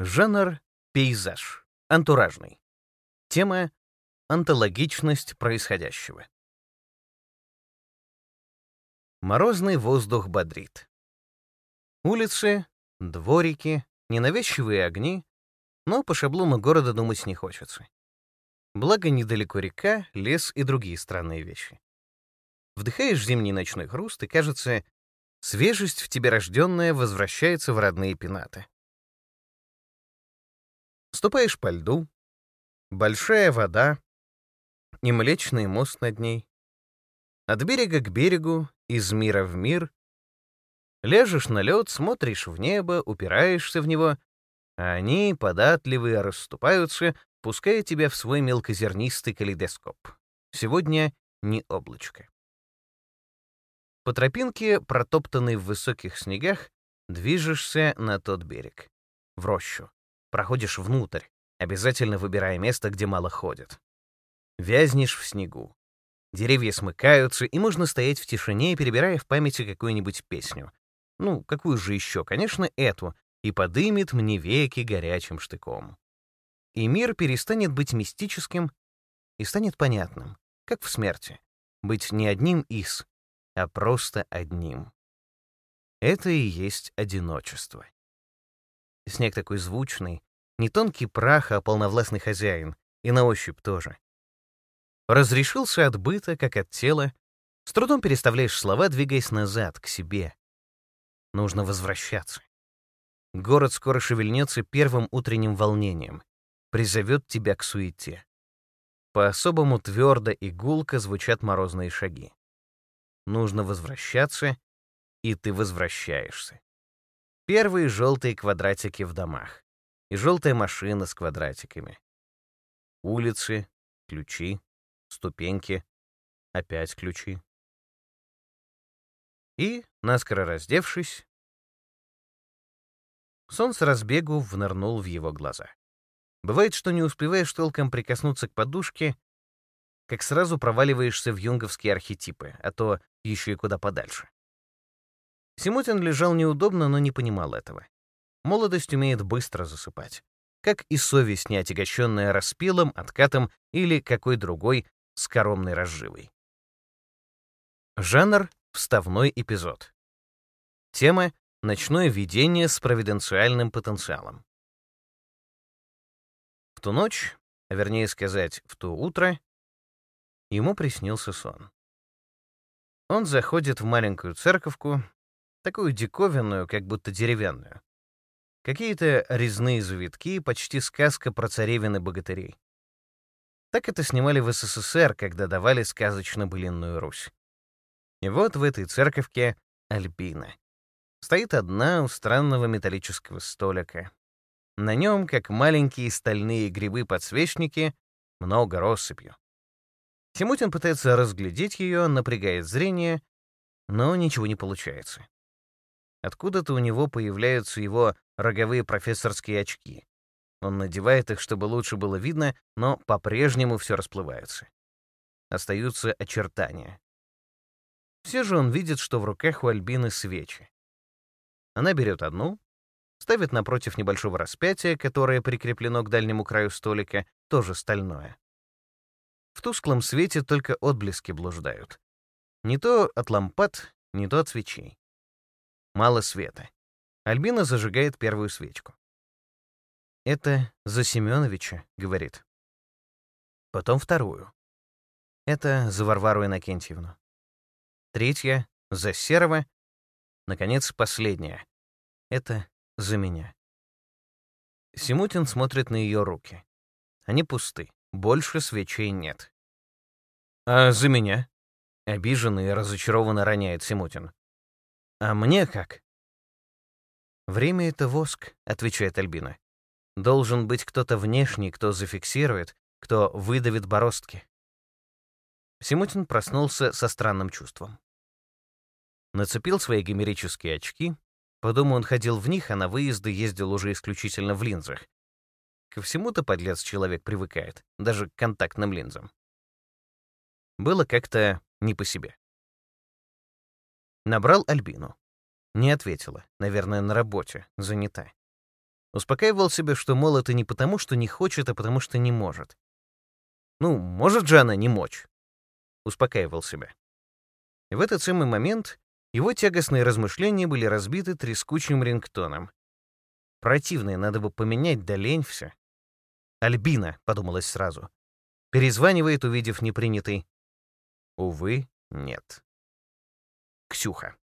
Жанр — пейзаж, антуражный. Тема — антологичность происходящего. Морозный воздух бодрит. Улицы, дворики, ненавязчивые огни, но по шаблону города думать не хочется. Благо, недалеко река, лес и другие странные вещи. Вдыхаешь зимний ночной хруст, и, кажется, свежесть в тебе рожденная возвращается в родные пенаты. Ступаешь по льду, большая вода и млечный мост над ней. От берега к берегу, из мира в мир. Лежишь на лед, смотришь в небо, упираешься в него, а они, податливые, расступаются, пуская тебя в свой мелкозернистый калейдоскоп. Сегодня не облачко. По тропинке, протоптанной в высоких снегах, движешься на тот берег, в рощу. Проходишь внутрь, обязательно выбирая место, где мало ходят. Вязнешь в снегу. Деревья смыкаются, и можно стоять в тишине, перебирая в памяти какую-нибудь песню. Ну, какую же еще? Конечно, эту. И подымет мне веки горячим штыком. И мир перестанет быть мистическим и станет понятным, как в смерти. Быть не одним из, а просто одним. Это и есть одиночество. Снег такой звучный, не тонкий прах, а полновластный хозяин, и на ощупь тоже. Разрешился от быта, как от тела, с трудом переставляешь слова, двигаясь назад, к себе. Нужно возвращаться. Город скоро шевельнется первым утренним волнением, призовет тебя к суете. По-особому твердо и гулко звучат морозные шаги нужно возвращаться, и ты возвращаешься. Первые желтые квадратики в домах. И желтая машина с квадратиками. Улицы, ключи, ступеньки, опять ключи. И, наскоро раздевшись, сон с разбегу внырнул в его глаза. Бывает, что не успеваешь толком прикоснуться к подушке, как сразу проваливаешься в юнговские архетипы, а то еще и куда подальше. Симутин лежал неудобно, но не понимал этого. Молодость умеет быстро засыпать. Как и совесть, не отягощенная распилом, откатом или какой другой скоромной разживой. Жанр — вставной эпизод. Тема — ночное видение с провиденциальным потенциалом. В ту ночь, а вернее сказать, в то утро, ему приснился сон. Он заходит в маленькую церковку, такую диковинную, как будто деревянную. Какие-то резные завитки, почти сказка про царевин богатырей. Так это снимали в СССР, когда давали сказочно-былинную Русь. И вот в этой церковке Альбина. Стоит одна у странного металлического столика. На нем, как маленькие стальные грибы-подсвечники, много россыпью. Тимутин пытается разглядеть ее, напрягает зрение, но ничего не получается. Откуда-то у него появляются его роговые профессорские очки. Он надевает их, чтобы лучше было видно, но по-прежнему все расплывается. Остаются очертания. Все же он видит, что в руках у Альбины свечи. Она берет одну, ставит напротив небольшого распятия, которое прикреплено к дальнему краю столика, тоже стальное. В тусклом свете только отблески блуждают. Не то от лампад, не то от свечей. Мало света. Альбина зажигает первую свечку. «Это за Семеновича», — говорит. Потом вторую. Это за Варвару Иннокентьевну. Третья — за Серого. Наконец, последняя. Это за меня. Симутин смотрит на ее руки. Они пусты. Больше свечей нет. «А за меня?» — обиженный и разочарованно роняет Симутин. «А мне как?» «Время — это воск», — отвечает Альбина. «Должен быть кто-то внешний, кто зафиксирует, кто выдавит бороздки». Симутин проснулся со странным чувством. Нацепил свои гомерические очки. По дому он ходил в них, а на выезды ездил уже исключительно в линзах, Ко всему-то подлец человек привыкает, даже к контактным линзам. Было как-то не по себе. Набрал Альбину. Не ответила, наверное, на работе, занята. Успокаивал себя, что, мол, это не потому, что не хочет, а потому, что не может. Ну, может же она не мочь. Успокаивал себя. И в этот самый момент его тягостные размышления были разбиты трескучим рингтоном. Противное надо бы поменять, да лень все. «Альбина», — подумалось сразу. Перезванивает, увидев непринятый. Увы, нет. Ксюха.